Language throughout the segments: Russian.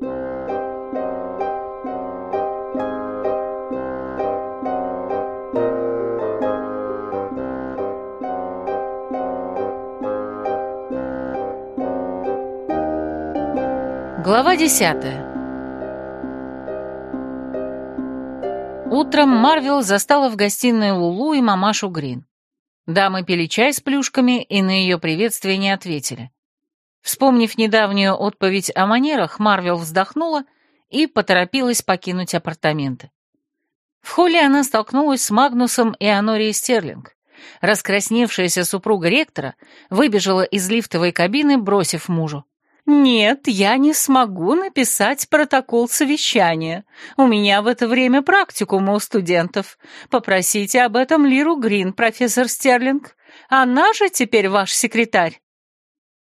Глава десятая Утром Марвел застала в гостиной Лулу и мамашу Грин. Дамы пили чай с плюшками и на ее приветствие не ответили. Вспомнив недавнюю отповедь о манерах, Марвел вздохнула и поторопилась покинуть апартаменты. В холле она столкнулась с Магнусом и Анорией Стерлинг. Раскрасневшаяся супруга ректора выбежала из лифтовой кабины, бросив мужу. «Нет, я не смогу написать протокол совещания. У меня в это время практикума у студентов. Попросите об этом Лиру Грин, профессор Стерлинг. Она же теперь ваш секретарь».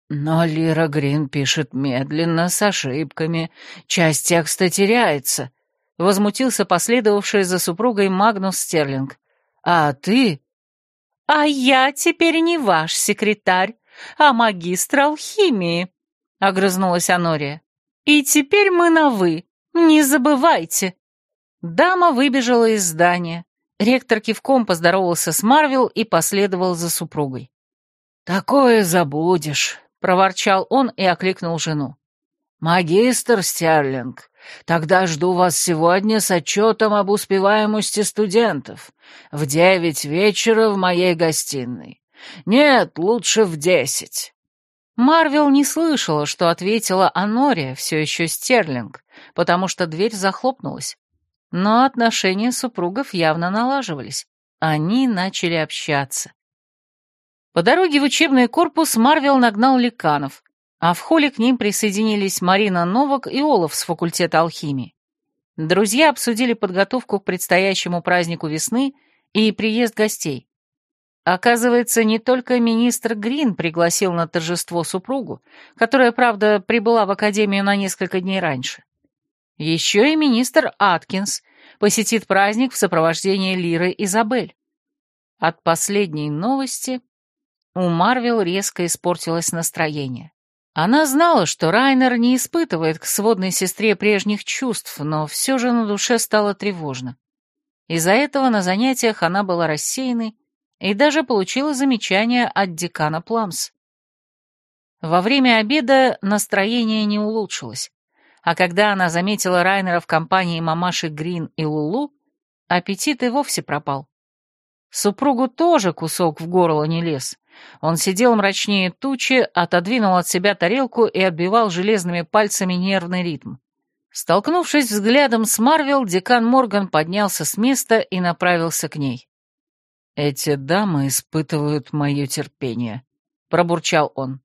Но Лира Грин пишет медленно, с ошибками. Часть текста теряется. Возмутился последовавший за супругой Магнус Стерлинг. А ты? А я теперь не ваш секретарь, а магистр алхимии. — огрызнулась Анория. «И теперь мы на «вы». Не забывайте». Дама выбежала из здания. Ректор кивком поздоровался с Марвел и последовал за супругой. «Такое забудешь», — проворчал он и окликнул жену. «Магистр Стерлинг, тогда жду вас сегодня с отчетом об успеваемости студентов. В девять вечера в моей гостиной. Нет, лучше в десять». Марвел не слышала, что ответила Анория, все еще Стерлинг, потому что дверь захлопнулась. Но отношения супругов явно налаживались. Они начали общаться. По дороге в учебный корпус Марвел нагнал ликанов, а в холле к ним присоединились Марина Новак и Олаф с факультета алхимии. Друзья обсудили подготовку к предстоящему празднику весны и приезд гостей. Оказывается, не только министр Грин пригласил на торжество супругу, которая, правда, прибыла в академию на несколько дней раньше. Еще и министр Аткинс посетит праздник в сопровождении Лиры Изабель. От последней новости у Марвел резко испортилось настроение. Она знала, что Райнер не испытывает к сводной сестре прежних чувств, но все же на душе стало тревожно. Из-за этого на занятиях она была рассеянной и даже получила замечание от декана Пламс. Во время обеда настроение не улучшилось, а когда она заметила Райнера в компании мамаши Грин и Лулу, аппетит и вовсе пропал. Супругу тоже кусок в горло не лез. Он сидел мрачнее тучи, отодвинул от себя тарелку и отбивал железными пальцами нервный ритм. Столкнувшись взглядом с Марвел, декан Морган поднялся с места и направился к ней. «Эти дамы испытывают мое терпение», — пробурчал он.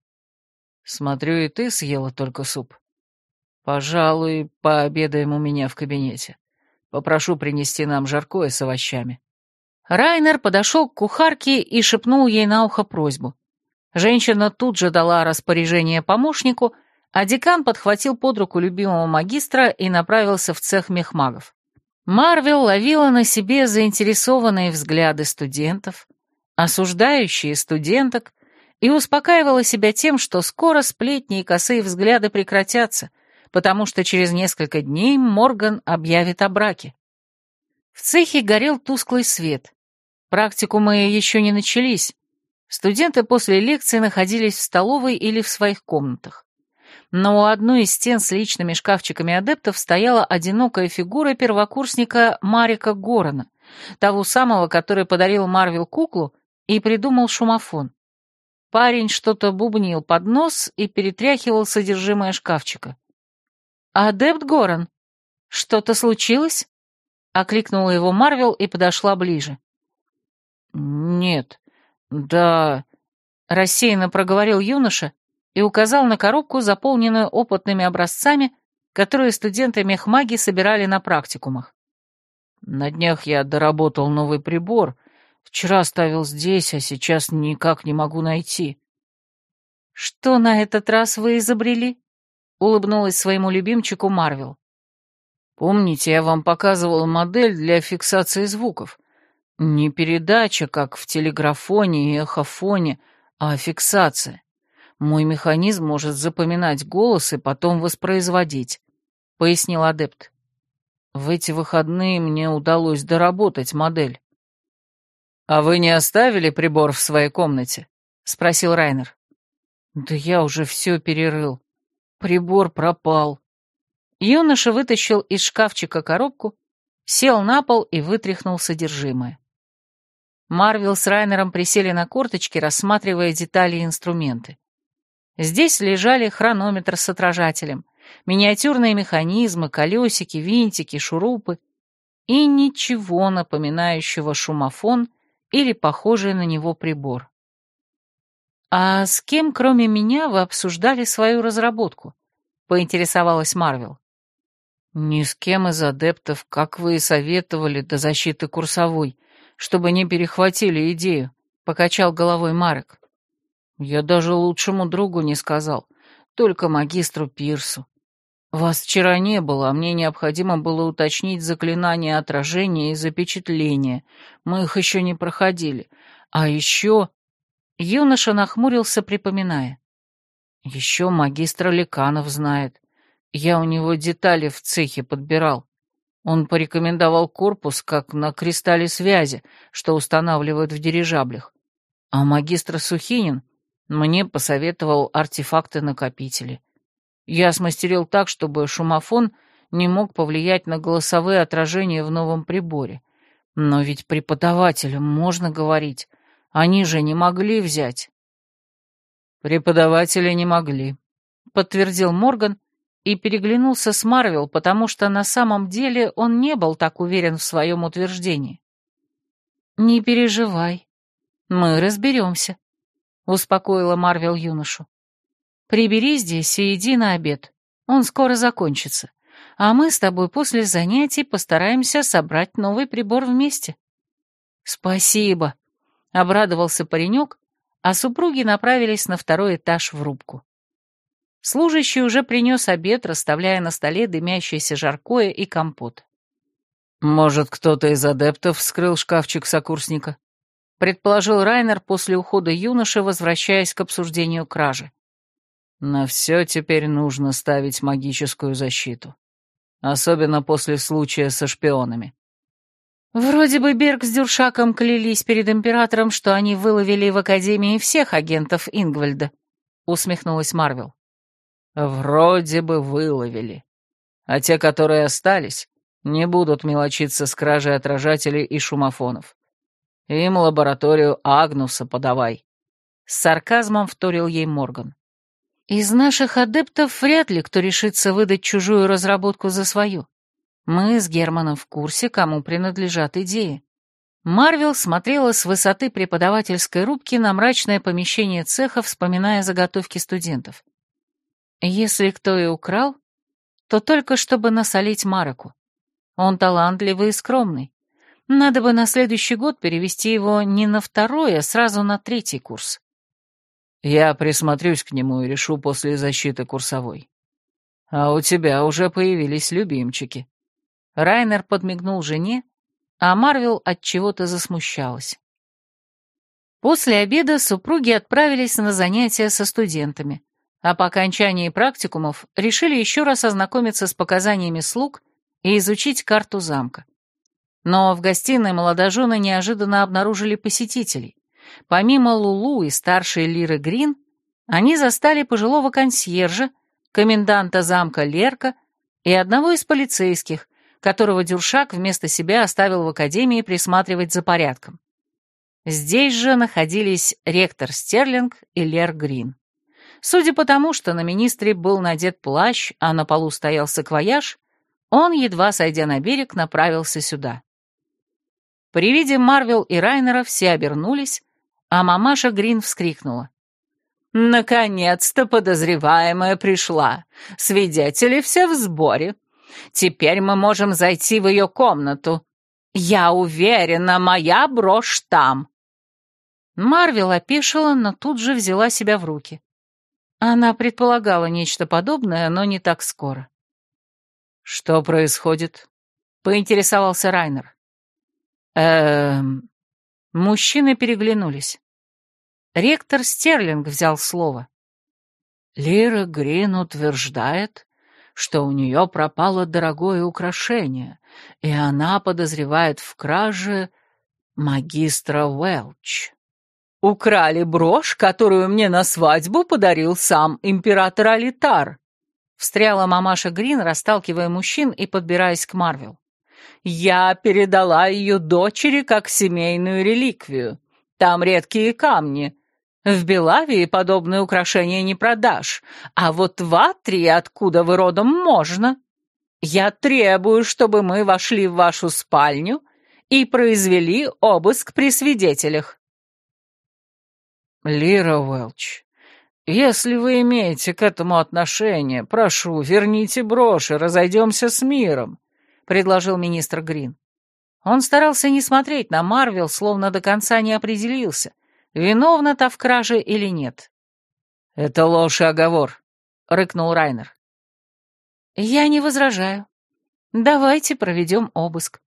«Смотрю, и ты съела только суп. Пожалуй, пообедаем у меня в кабинете. Попрошу принести нам жаркое с овощами». Райнер подошел к кухарке и шепнул ей на ухо просьбу. Женщина тут же дала распоряжение помощнику, а декан подхватил под руку любимого магистра и направился в цех мехмагов. Марвел ловила на себе заинтересованные взгляды студентов, осуждающие студенток, и успокаивала себя тем, что скоро сплетни и косые взгляды прекратятся, потому что через несколько дней Морган объявит о браке. В цехе горел тусклый свет. Практикумы еще не начались. Студенты после лекции находились в столовой или в своих комнатах но у одной из стен с личными шкафчиками адептов стояла одинокая фигура первокурсника Марика Горона, того самого, который подарил Марвел куклу и придумал шумофон. Парень что-то бубнил под нос и перетряхивал содержимое шкафчика. «Адепт Горон, что-то случилось?» — окликнула его Марвел и подошла ближе. «Нет, да...» — рассеянно проговорил юноша и указал на коробку, заполненную опытными образцами, которые студенты мехмаги собирали на практикумах. «На днях я доработал новый прибор. Вчера ставил здесь, а сейчас никак не могу найти». «Что на этот раз вы изобрели?» — улыбнулась своему любимчику Марвел. «Помните, я вам показывал модель для фиксации звуков? Не передача, как в телеграфоне и эхофоне, а фиксация. Мой механизм может запоминать голос и потом воспроизводить. пояснил адепт. «В эти выходные мне удалось доработать модель». «А вы не оставили прибор в своей комнате?» — спросил Райнер. «Да я уже все перерыл. Прибор пропал». Юноша вытащил из шкафчика коробку, сел на пол и вытряхнул содержимое. Марвел с Райнером присели на корточки, рассматривая детали и инструменты. Здесь лежали хронометр с отражателем, миниатюрные механизмы, колесики, винтики, шурупы и ничего напоминающего шумофон или похожий на него прибор. «А с кем, кроме меня, вы обсуждали свою разработку?» — поинтересовалась Марвел. «Ни с кем из адептов, как вы и советовали, до защиты курсовой, чтобы не перехватили идею», — покачал головой Марек. «Я даже лучшему другу не сказал, только магистру Пирсу. Вас вчера не было, а мне необходимо было уточнить заклинания отражения и запечатления. Мы их еще не проходили. А еще...» Юноша нахмурился, припоминая. «Еще магистр Ликанов знает. Я у него детали в цехе подбирал. Он порекомендовал корпус, как на кристалле связи, что устанавливают в дирижаблях. А магистр Сухинин мне посоветовал артефакты-накопители. Я смастерил так, чтобы шумофон не мог повлиять на голосовые отражения в новом приборе. Но ведь преподавателям можно говорить. Они же не могли взять. Преподаватели не могли, подтвердил Морган и переглянулся с Марвел, потому что на самом деле он не был так уверен в своем утверждении. «Не переживай, мы разберемся», — успокоила Марвел юношу. «Прибери здесь и иди на обед, он скоро закончится, а мы с тобой после занятий постараемся собрать новый прибор вместе». «Спасибо», — обрадовался паренек, а супруги направились на второй этаж в рубку. Служащий уже принес обед, расставляя на столе дымящееся жаркое и компот. «Может, кто-то из адептов вскрыл шкафчик сокурсника?» — предположил Райнер после ухода юноши, возвращаясь к обсуждению кражи. «На все теперь нужно ставить магическую защиту. Особенно после случая со шпионами». Вроде бы Берг с Дюршаком клялись перед императором, что они выловили в Академии всех агентов Ингвальда, — усмехнулась Марвел. Вроде бы выловили. А те, которые остались, не будут мелочиться с кражей отражателей и шумофонов. Им лабораторию Агнуса подавай. С сарказмом вторил ей Морган. Из наших адептов вряд ли кто решится выдать чужую разработку за свою. Мы с Германом в курсе, кому принадлежат идеи. Марвел смотрела с высоты преподавательской рубки на мрачное помещение цеха, вспоминая заготовки студентов. Если кто и украл, то только чтобы насолить Мароку. Он талантливый и скромный. Надо бы на следующий год перевести его не на второй, а сразу на третий курс. Я присмотрюсь к нему и решу после защиты курсовой. А у тебя уже появились любимчики. Райнер подмигнул жене, а Марвел от чего-то засмущалась. После обеда супруги отправились на занятия со студентами а по окончании практикумов решили еще раз ознакомиться с показаниями слуг и изучить карту замка. Но в гостиной молодожены неожиданно обнаружили посетителей. Помимо Лулу и старшей Лиры Грин, они застали пожилого консьержа, коменданта замка Лерка и одного из полицейских, которого Дюршак вместо себя оставил в академии присматривать за порядком. Здесь же находились ректор Стерлинг и Лер Грин. Судя по тому, что на министре был надет плащ, а на полу стоял саквояж, он, едва сойдя на берег, направился сюда. При виде Марвел и Райнера все обернулись, а мамаша Грин вскрикнула. «Наконец-то подозреваемая пришла. Свидетели все в сборе. Теперь мы можем зайти в ее комнату. Я уверена, моя брошь там». Марвел опешила, но тут же взяла себя в руки. Она предполагала нечто подобное, но не так скоро. «Что происходит?» — поинтересовался Райнер. «Эм...» Мужчины переглянулись. Ректор Стерлинг взял слово. «Лира Грин утверждает, что у нее пропало дорогое украшение, и она подозревает в краже магистра Уэлч. «Украли брошь, которую мне на свадьбу подарил сам император Алитар», встряла мамаша Грин, расталкивая мужчин и подбираясь к Марвел. «Я передала ее дочери как семейную реликвию. Там редкие камни, в Белавии подобные украшения не продашь, а вот в Атрии, откуда вы родом, можно. Я требую, чтобы мы вошли в вашу спальню и произвели обыск при свидетелях. Лира Уэлч, если вы имеете к этому отношение, прошу, верните брошь и разойдемся с миром, предложил министр Грин. Он старался не смотреть на Марвел, словно до конца не определился, виновна та в краже или нет. «Это ложь и оговор», — рыкнул Райнер. «Я не возражаю. Давайте проведем обыск».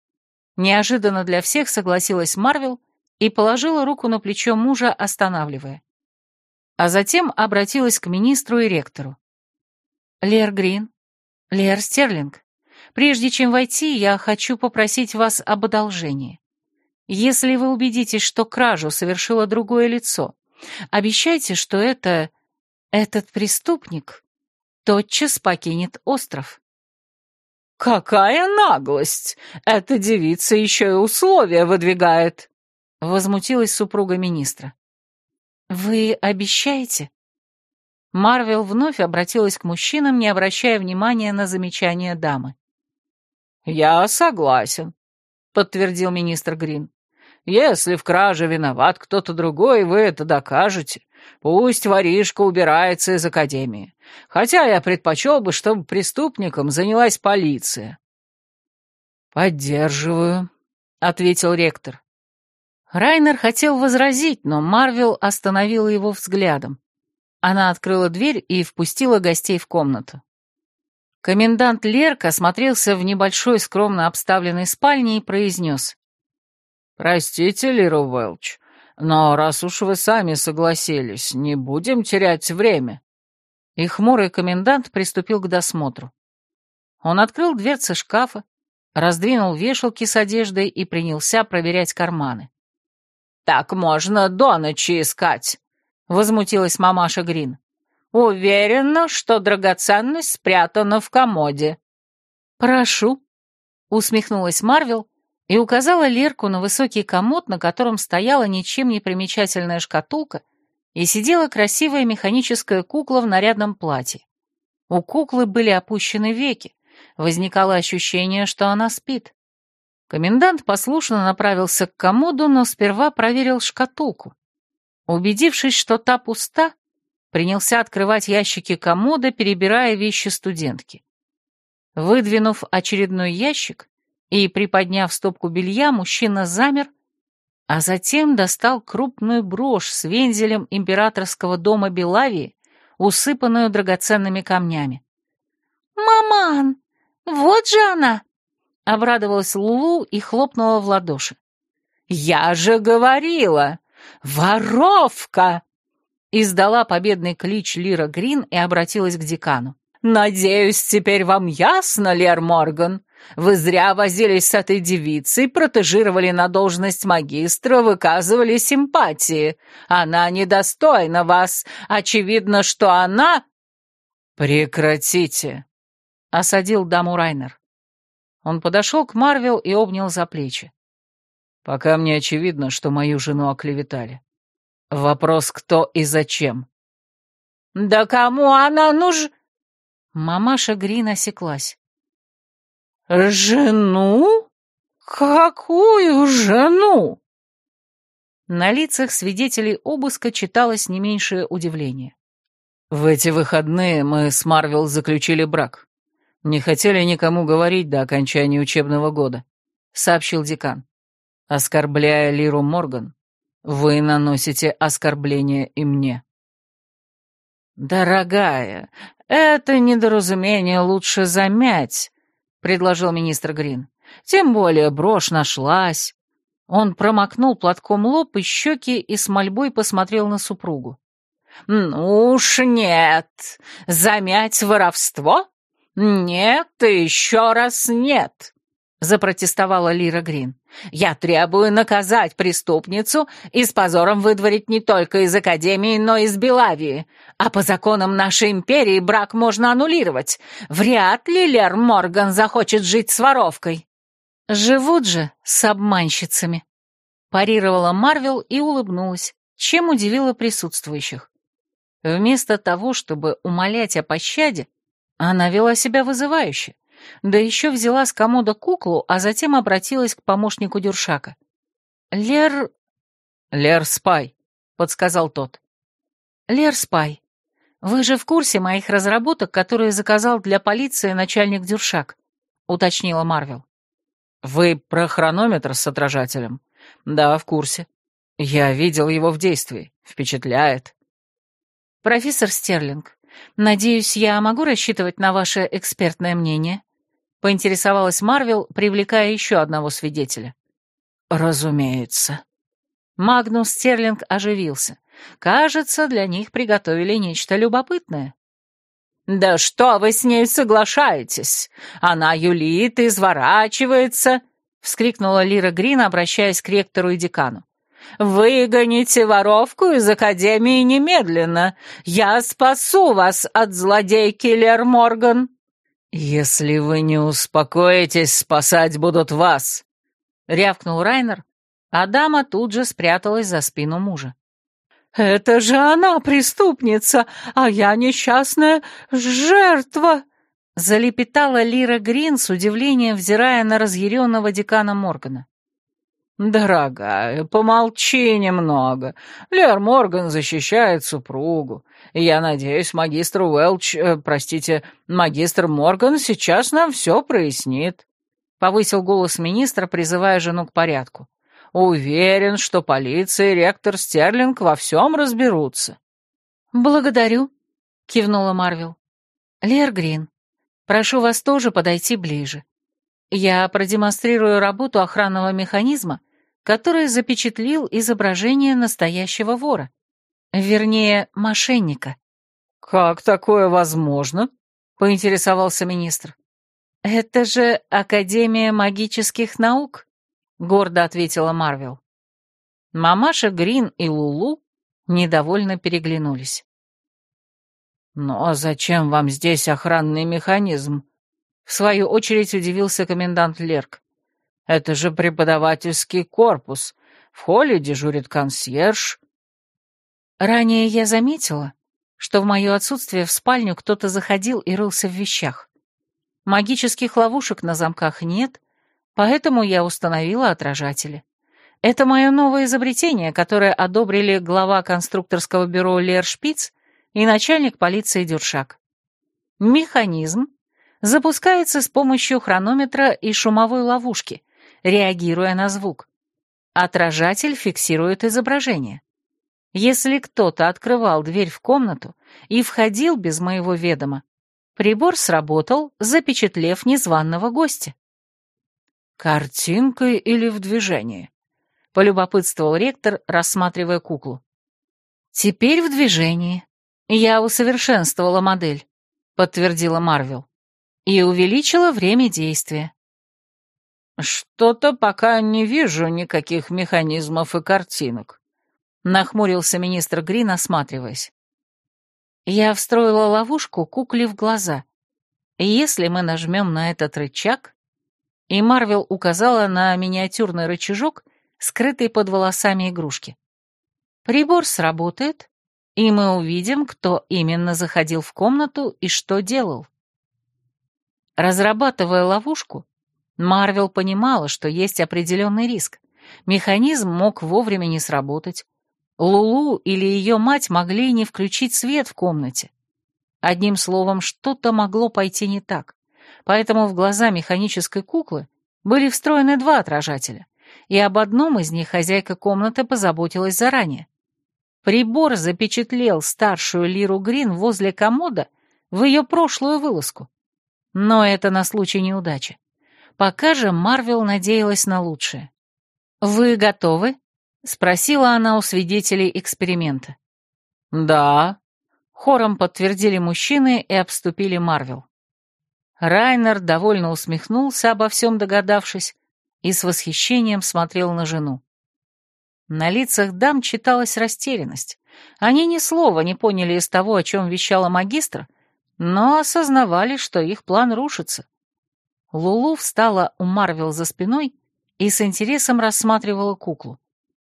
Неожиданно для всех согласилась Марвел и положила руку на плечо мужа, останавливая. А затем обратилась к министру и ректору. «Лер Грин, Лер Стерлинг, прежде чем войти, я хочу попросить вас об одолжении. Если вы убедитесь, что кражу совершило другое лицо, обещайте, что это... этот преступник тотчас покинет остров. «Какая наглость! Эта девица еще и условия выдвигает!» — возмутилась супруга министра. «Вы обещаете?» Марвел вновь обратилась к мужчинам, не обращая внимания на замечания дамы. «Я согласен», — подтвердил министр Грин. «Если в краже виноват кто-то другой, вы это докажете. Пусть воришка убирается из академии. Хотя я предпочел бы, чтобы преступником занялась полиция». «Поддерживаю», — ответил ректор. Райнер хотел возразить, но Марвел остановила его взглядом. Она открыла дверь и впустила гостей в комнату. Комендант Лерк осмотрелся в небольшой скромно обставленной спальне и произнес. «Простите, Лира Уэлч, но раз уж вы сами согласились, не будем терять время». И хмурый комендант приступил к досмотру. Он открыл дверцы шкафа, раздвинул вешалки с одеждой и принялся проверять карманы. «Так можно до ночи искать», — возмутилась мамаша Грин. «Уверена, что драгоценность спрятана в комоде». «Прошу», — усмехнулась Марвел и указала Лерку на высокий комод, на котором стояла ничем не примечательная шкатулка и сидела красивая механическая кукла в нарядном платье. У куклы были опущены веки, возникало ощущение, что она спит. Комендант послушно направился к комоду, но сперва проверил шкатулку. Убедившись, что та пуста, принялся открывать ящики комода, перебирая вещи студентки. Выдвинув очередной ящик и приподняв стопку белья, мужчина замер, а затем достал крупную брошь с вензелем императорского дома Белавии, усыпанную драгоценными камнями. «Маман, вот же она!» — обрадовалась Лулу и хлопнула в ладоши. «Я же говорила! Воровка!» Издала победный клич Лира Грин и обратилась к декану. «Надеюсь, теперь вам ясно, Лер Морган? Вы зря возились с этой девицей, протежировали на должность магистра, выказывали симпатии. Она недостойна вас. Очевидно, что она...» «Прекратите!» — осадил даму Райнер. Он подошел к Марвел и обнял за плечи. «Пока мне очевидно, что мою жену оклеветали. Вопрос, кто и зачем. «Да кому она нуж...» Мамаша Грин осеклась. «Жену? Какую жену?» На лицах свидетелей обыска читалось не меньшее удивление. «В эти выходные мы с Марвел заключили брак. Не хотели никому говорить до окончания учебного года», — сообщил декан. Оскорбляя Лиру Морган, вы наносите оскорбление и мне. «Дорогая, это недоразумение лучше замять», — предложил министр Грин. «Тем более брошь нашлась». Он промокнул платком лоб и щеки и с мольбой посмотрел на супругу. «Ну уж нет! Замять воровство? «Нет и еще раз нет!» — запротестовала Лира Грин. «Я требую наказать преступницу и с позором выдворить не только из Академии, но и из Белавии. А по законам нашей империи брак можно аннулировать. Вряд ли Лер Морган захочет жить с воровкой». «Живут же с обманщицами», — парировала Марвел и улыбнулась, чем удивила присутствующих. Вместо того, чтобы умолять о пощаде, она вела себя вызывающе, да еще взяла с комода куклу, а затем обратилась к помощнику Дюршака. «Лер...» «Лер Спай», — подсказал тот. «Лер Спай, вы же в курсе моих разработок, которые заказал для полиции начальник Дюршак?» — уточнила Марвел. «Вы про хронометр с отражателем?» «Да, в курсе. Я видел его в действии. Впечатляет». «Профессор Стерлинг, надеюсь, я могу рассчитывать на ваше экспертное мнение?» — поинтересовалась Марвел, привлекая еще одного свидетеля. «Разумеется». Магнус Стерлинг оживился. Кажется, для них приготовили нечто любопытное. «Да что вы с ней соглашаетесь? Она юлит, изворачивается!» — вскрикнула Лира Грин, обращаясь к ректору и декану. «Выгоните воровку из Академии немедленно! Я спасу вас от злодейки Лер Морган!» «Если вы не успокоитесь, спасать будут вас!» — рявкнул Райнер, а дама тут же спряталась за спину мужа. «Это же она преступница, а я несчастная жертва!» Залепетала Лира Грин с удивлением, взирая на разъяренного декана Моргана. «Дорогая, помолчи немного. Лер Морган защищает супругу. И я надеюсь, магистр Уэлч, э, простите, магистр Морган сейчас нам все прояснит», — повысил голос министра, призывая жену к порядку. Уверен, что полиция и ректор Стерлинг во всем разберутся». «Благодарю», — кивнула Марвел. «Лер Грин, прошу вас тоже подойти ближе. Я продемонстрирую работу охранного механизма, который запечатлил изображение настоящего вора. Вернее, мошенника». «Как такое возможно?» — поинтересовался министр. «Это же Академия магических наук», — гордо ответила Марвел. Мамаша Грин и Лулу недовольно переглянулись. «Ну а зачем вам здесь охранный механизм?» В свою очередь удивился комендант Лерк. «Это же преподавательский корпус. В холле дежурит консьерж». Ранее я заметила, что в мое отсутствие в спальню кто-то заходил и рылся в вещах. Магических ловушек на замках нет, Поэтому я установила отражатели. Это мое новое изобретение, которое одобрили глава конструкторского бюро Лер Шпиц и начальник полиции Дюршак. Механизм запускается с помощью хронометра и шумовой ловушки, реагируя на звук. Отражатель фиксирует изображение. Если кто-то открывал дверь в комнату и входил без моего ведома, прибор сработал, запечатлев незваного гостя. «Картинкой или в движении?» — полюбопытствовал ректор, рассматривая куклу. «Теперь в движении. Я усовершенствовала модель», — подтвердила Марвел. «И увеличила время действия». «Что-то пока не вижу никаких механизмов и картинок», — нахмурился министр Грин, осматриваясь. «Я встроила ловушку кукле в глаза. Если мы нажмем на этот рычаг, и Марвел указала на миниатюрный рычажок, скрытый под волосами игрушки. Прибор сработает, и мы увидим, кто именно заходил в комнату и что делал. Разрабатывая ловушку, Марвел понимала, что есть определенный риск. Механизм мог вовремя не сработать. Лулу или ее мать могли не включить свет в комнате. Одним словом, что-то могло пойти не так поэтому в глаза механической куклы были встроены два отражателя, и об одном из них хозяйка комнаты позаботилась заранее. Прибор запечатлел старшую Лиру Грин возле комода в ее прошлую вылазку. Но это на случай неудачи. Пока же Марвел надеялась на лучшее. «Вы готовы?» — спросила она у свидетелей эксперимента. «Да», — хором подтвердили мужчины и обступили Марвел. Райнер довольно усмехнулся, обо всем догадавшись, и с восхищением смотрел на жену. На лицах дам читалась растерянность. Они ни слова не поняли из того, о чем вещала магистр, но осознавали, что их план рушится. Лулу встала у Марвел за спиной и с интересом рассматривала куклу.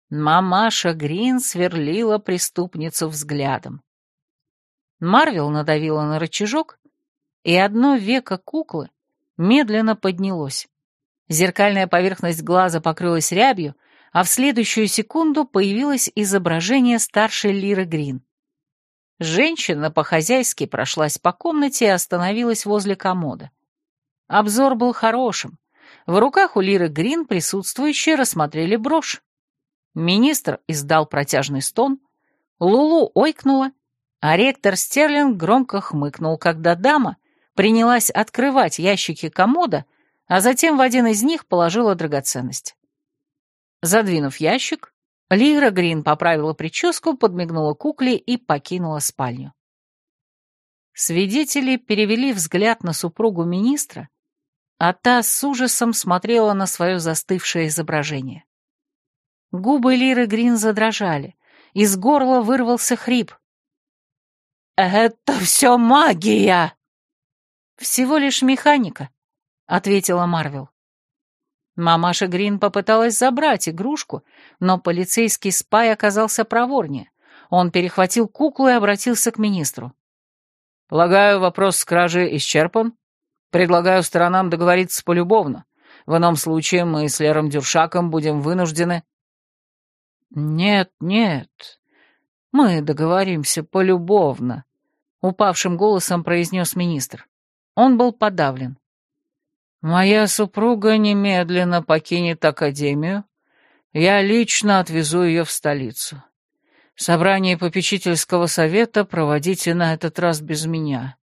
Мамаша Грин сверлила преступницу взглядом. Марвел надавила на рычажок, и одно веко куклы медленно поднялось. Зеркальная поверхность глаза покрылась рябью, а в следующую секунду появилось изображение старшей Лиры Грин. Женщина по-хозяйски прошлась по комнате и остановилась возле комода. Обзор был хорошим. В руках у Лиры Грин присутствующие рассмотрели брошь. Министр издал протяжный стон, Лулу ойкнула, а ректор Стерлинг громко хмыкнул, когда дама принялась открывать ящики комода, а затем в один из них положила драгоценность. Задвинув ящик, Лира Грин поправила прическу, подмигнула кукле и покинула спальню. Свидетели перевели взгляд на супругу министра, а та с ужасом смотрела на свое застывшее изображение. Губы Лиры Грин задрожали, из горла вырвался хрип. «Это все магия!» «Всего лишь механика», — ответила Марвел. Мамаша Грин попыталась забрать игрушку, но полицейский спай оказался проворнее. Он перехватил куклу и обратился к министру. «Полагаю, вопрос с кражей исчерпан. Предлагаю сторонам договориться полюбовно. В ином случае мы с Лером Дюршаком будем вынуждены...» «Нет, нет, мы договоримся полюбовно», — упавшим голосом произнес министр. Он был подавлен. «Моя супруга немедленно покинет Академию. Я лично отвезу ее в столицу. Собрание попечительского совета проводите на этот раз без меня.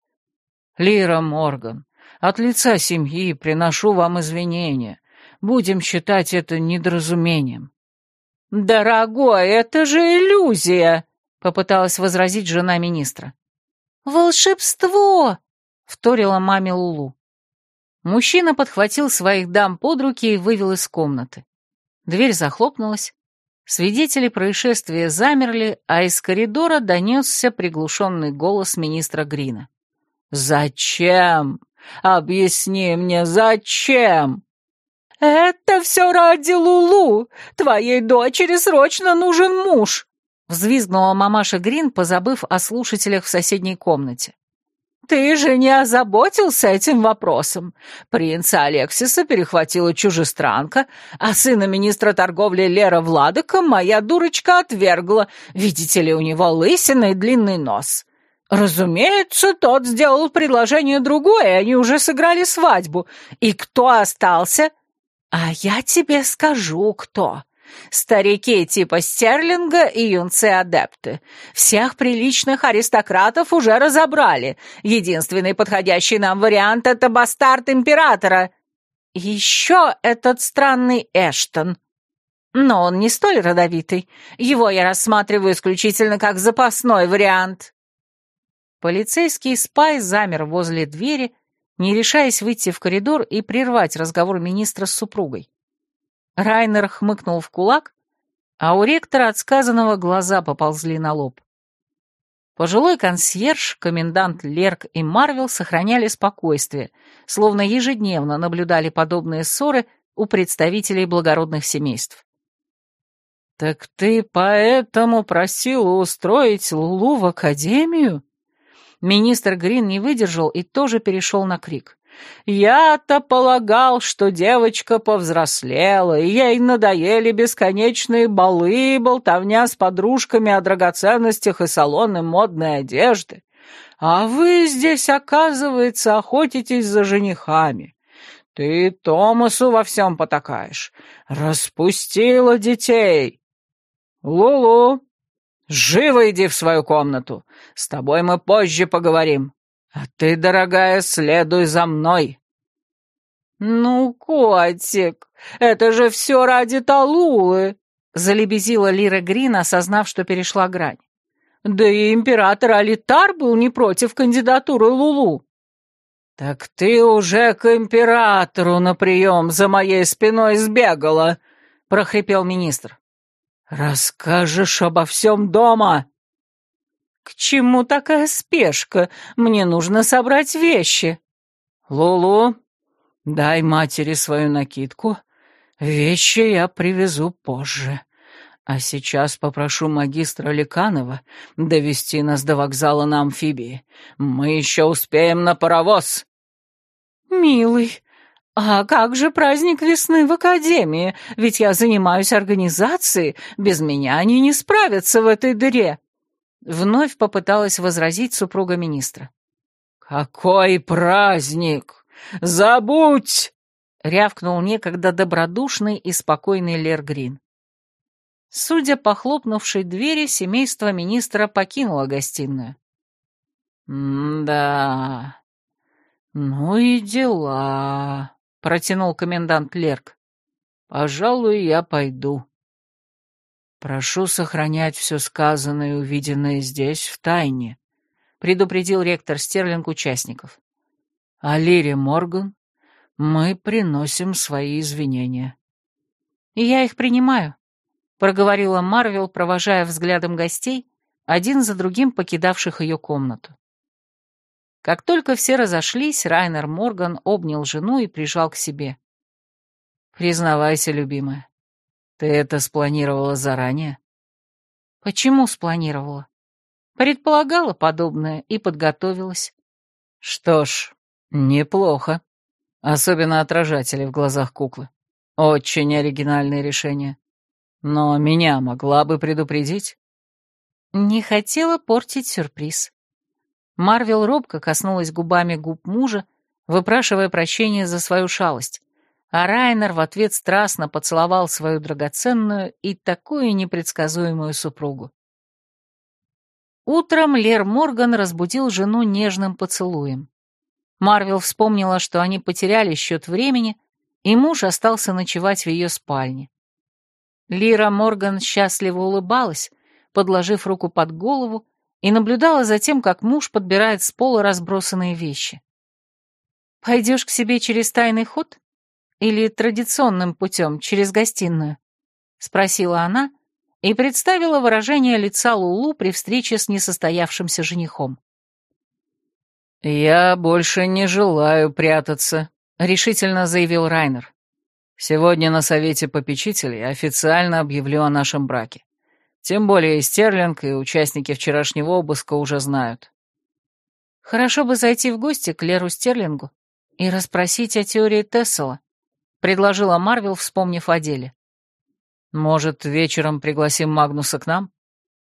Лира Морган, от лица семьи приношу вам извинения. Будем считать это недоразумением. «Дорогой, это же иллюзия!» — попыталась возразить жена министра. «Волшебство!» — вторила маме Лулу. Мужчина подхватил своих дам под руки и вывел из комнаты. Дверь захлопнулась. Свидетели происшествия замерли, а из коридора донесся приглушенный голос министра Грина. «Зачем? Объясни мне, зачем?» «Это все ради Лулу! Твоей дочери срочно нужен муж!» Взвизгнула мамаша Грин, позабыв о слушателях в соседней комнате. «Ты же не озаботился этим вопросом. Принца Алексиса перехватила чужестранка, а сына министра торговли Лера Владыка моя дурочка отвергла. Видите ли, у него лысина и длинный нос. Разумеется, тот сделал предложение другое, они уже сыграли свадьбу. И кто остался?» «А я тебе скажу, кто. Старики типа Стерлинга и юнцы-адепты. Всех приличных аристократов уже разобрали. Единственный подходящий нам вариант — это бастард императора. Еще этот странный Эштон. Но он не столь родовитый. Его я рассматриваю исключительно как запасной вариант». Полицейский спай замер возле двери, не решаясь выйти в коридор и прервать разговор министра с супругой. Райнер хмыкнул в кулак, а у ректора от сказанного глаза поползли на лоб. Пожилой консьерж, комендант Лерк и Марвел сохраняли спокойствие, словно ежедневно наблюдали подобные ссоры у представителей благородных семейств. «Так ты поэтому просил устроить Лулу в академию?» Министр Грин не выдержал и тоже перешел на крик. «Я-то полагал, что девочка повзрослела, и ей надоели бесконечные балы и болтовня с подружками о драгоценностях и салоны модной одежды. А вы здесь, оказывается, охотитесь за женихами. Ты Томасу во всем потакаешь. Распустила детей. Лулу, Живо иди в свою комнату. С тобой мы позже поговорим. А ты, дорогая, следуй за мной». «Ну, котик, это же все ради Талулы», — залебезила Лира Грин, осознав, что перешла грань. «Да и император Алитар был не против кандидатуры Лулу». «Так ты уже к императору на прием за моей спиной сбегала!» — прохрипел министр. «Расскажешь обо всем дома!» «К чему такая спешка? Мне нужно собрать вещи!» «Лулу, дай матери свою накидку. Вещи я привезу позже. А сейчас попрошу магистра Ликанова довести нас до вокзала на амфибии. Мы еще успеем на паровоз!» «Милый, а как же праздник весны в академии? Ведь я занимаюсь организацией, без меня они не справятся в этой дыре!» Вновь попыталась возразить супруга министра. «Какой праздник! Забудь!» — рявкнул некогда добродушный и спокойный Лер Грин. Судя по хлопнувшей двери, семейство министра покинуло гостиную. «Да, ну и дела», — протянул комендант Лерк. «Пожалуй, я пойду. Прошу сохранять все сказанное и увиденное здесь в тайне», — предупредил ректор Стерлинг участников. «А Лире Морган мы приносим свои извинения». «Я их принимаю», — проговорила Марвел, провожая взглядом гостей, один за другим покидавших ее комнату. Как только все разошлись, Райнер Морган обнял жену и прижал к себе. «Признавайся, любимая, ты это спланировала заранее?» «Почему спланировала?» «Предполагала подобное и подготовилась». «Что ж, неплохо. Особенно отражатели в глазах куклы. Очень оригинальное решение. Но меня могла бы предупредить. Не хотела портить сюрприз. Марвел робко коснулась губами губ мужа, выпрашивая прощения за свою шалость, а Райнер в ответ страстно поцеловал свою драгоценную и такую непредсказуемую супругу. Утром Лер Морган разбудил жену нежным поцелуем. Марвел вспомнила, что они потеряли счет времени, и муж остался ночевать в ее спальне. Лира Морган счастливо улыбалась, подложив руку под голову, и наблюдала за тем, как муж подбирает с пола разбросанные вещи. «Пойдешь к себе через тайный ход? Или традиционным путем, через гостиную?» — спросила она и представила выражение лица Лулу при встрече с несостоявшимся женихом. «Я больше не желаю прятаться», — решительно заявил Райнер. Сегодня на совете попечителей официально объявлю о нашем браке. Тем более и Стерлинг, и участники вчерашнего обыска уже знают. Хорошо бы зайти в гости к Леру Стерлингу и расспросить о теории Тессела, предложила Марвел, вспомнив о деле. Может, вечером пригласим Магнуса к нам?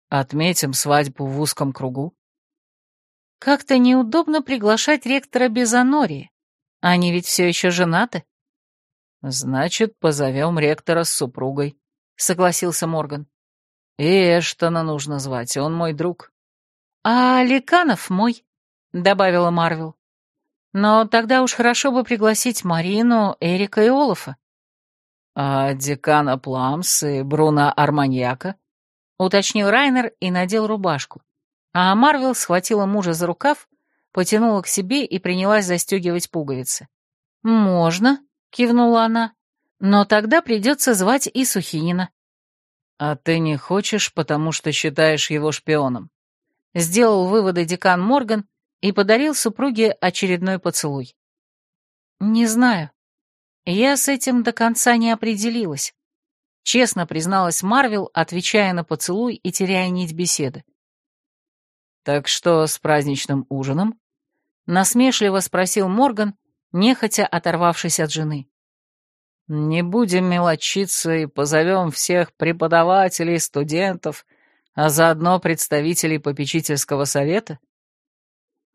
Отметим свадьбу в узком кругу? Как-то неудобно приглашать ректора без Анории. Они ведь все еще женаты. «Значит, позовем ректора с супругой», — согласился Морган. «И Эштона нужно звать, он мой друг». «А Ликанов мой», — добавила Марвел. «Но тогда уж хорошо бы пригласить Марину, Эрика и Олафа». «А декана Пламс и Бруно Арманьяка?» — уточнил Райнер и надел рубашку. А Марвел схватила мужа за рукав, потянула к себе и принялась застегивать пуговицы. «Можно», кивнула она. «Но тогда придется звать и Сухинина». «А ты не хочешь, потому что считаешь его шпионом?» Сделал выводы декан Морган и подарил супруге очередной поцелуй. «Не знаю. Я с этим до конца не определилась», — честно призналась Марвел, отвечая на поцелуй и теряя нить беседы. «Так что с праздничным ужином?» — насмешливо спросил Морган, нехотя оторвавшись от жены. «Не будем мелочиться и позовем всех преподавателей, студентов, а заодно представителей попечительского совета?»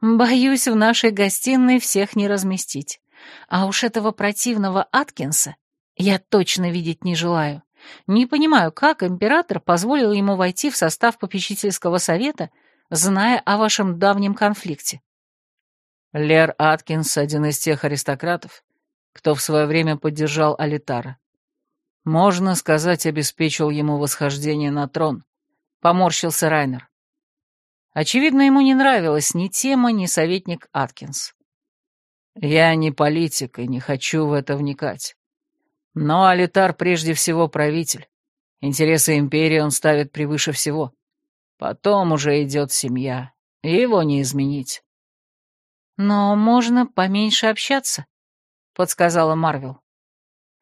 «Боюсь, в нашей гостиной всех не разместить. А уж этого противного Аткинса я точно видеть не желаю. Не понимаю, как император позволил ему войти в состав попечительского совета, зная о вашем давнем конфликте. Лер Аткинс — один из тех аристократов, кто в свое время поддержал Алитара. Можно сказать, обеспечил ему восхождение на трон. Поморщился Райнер. Очевидно, ему не нравилась ни тема, ни советник Аткинс. Я не политик и не хочу в это вникать. Но Алитар прежде всего правитель. Интересы империи он ставит превыше всего. Потом уже идет семья. Его не изменить. «Но можно поменьше общаться», — подсказала Марвел.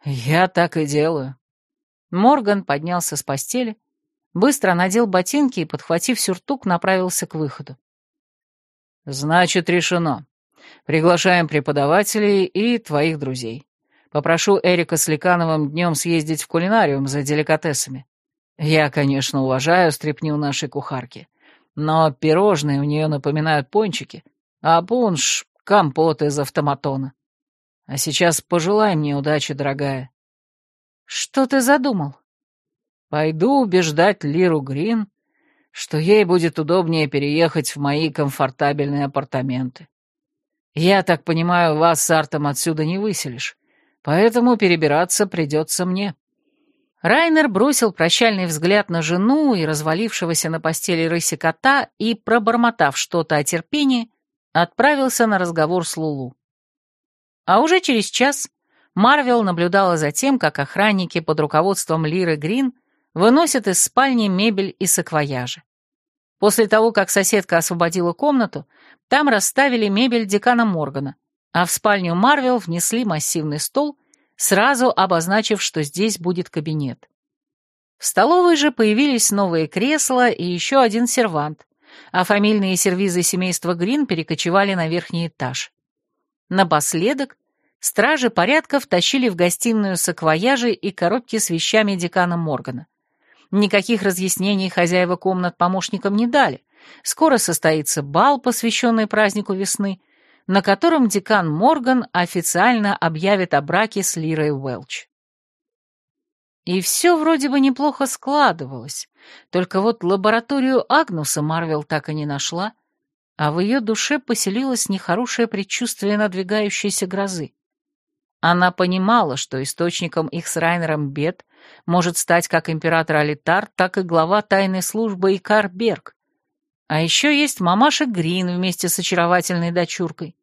«Я так и делаю». Морган поднялся с постели, быстро надел ботинки и, подхватив сюртук, направился к выходу. «Значит, решено. Приглашаем преподавателей и твоих друзей. Попрошу Эрика с Ликановым днем съездить в кулинариум за деликатесами. Я, конечно, уважаю стряпню нашей кухарки, но пирожные у нее напоминают пончики, а пунш — компот из автоматона. А сейчас пожелай мне удачи, дорогая. Что ты задумал? Пойду убеждать Лиру Грин, что ей будет удобнее переехать в мои комфортабельные апартаменты. Я так понимаю, вас с Артом отсюда не выселишь, поэтому перебираться придется мне. Райнер бросил прощальный взгляд на жену и развалившегося на постели рыси кота и, пробормотав что-то о терпении, отправился на разговор с Лулу. А уже через час Марвел наблюдала за тем, как охранники под руководством Лиры Грин выносят из спальни мебель и саквояжи. После того, как соседка освободила комнату, там расставили мебель декана Моргана, а в спальню Марвел внесли массивный стол, сразу обозначив, что здесь будет кабинет. В столовой же появились новые кресла и еще один сервант, а фамильные сервизы семейства Грин перекочевали на верхний этаж. Напоследок стражи порядков тащили в гостиную саквояжи и коробки с вещами декана Моргана. Никаких разъяснений хозяева комнат помощникам не дали. Скоро состоится бал, посвященный празднику весны, на котором декан Морган официально объявит о браке с Лирой Уэлч. И все вроде бы неплохо складывалось, только вот лабораторию Агнуса Марвел так и не нашла, а в ее душе поселилось нехорошее предчувствие надвигающейся грозы. Она понимала, что источником их с Райнером бед может стать как император Алитар, так и глава тайной службы Икар Берг. А еще есть мамаша Грин вместе с очаровательной дочуркой.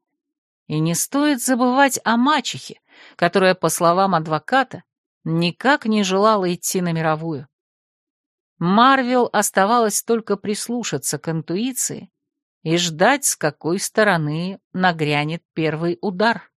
И не стоит забывать о мачехе, которая, по словам адвоката, никак не желала идти на мировую. Марвел оставалось только прислушаться к интуиции и ждать, с какой стороны нагрянет первый удар.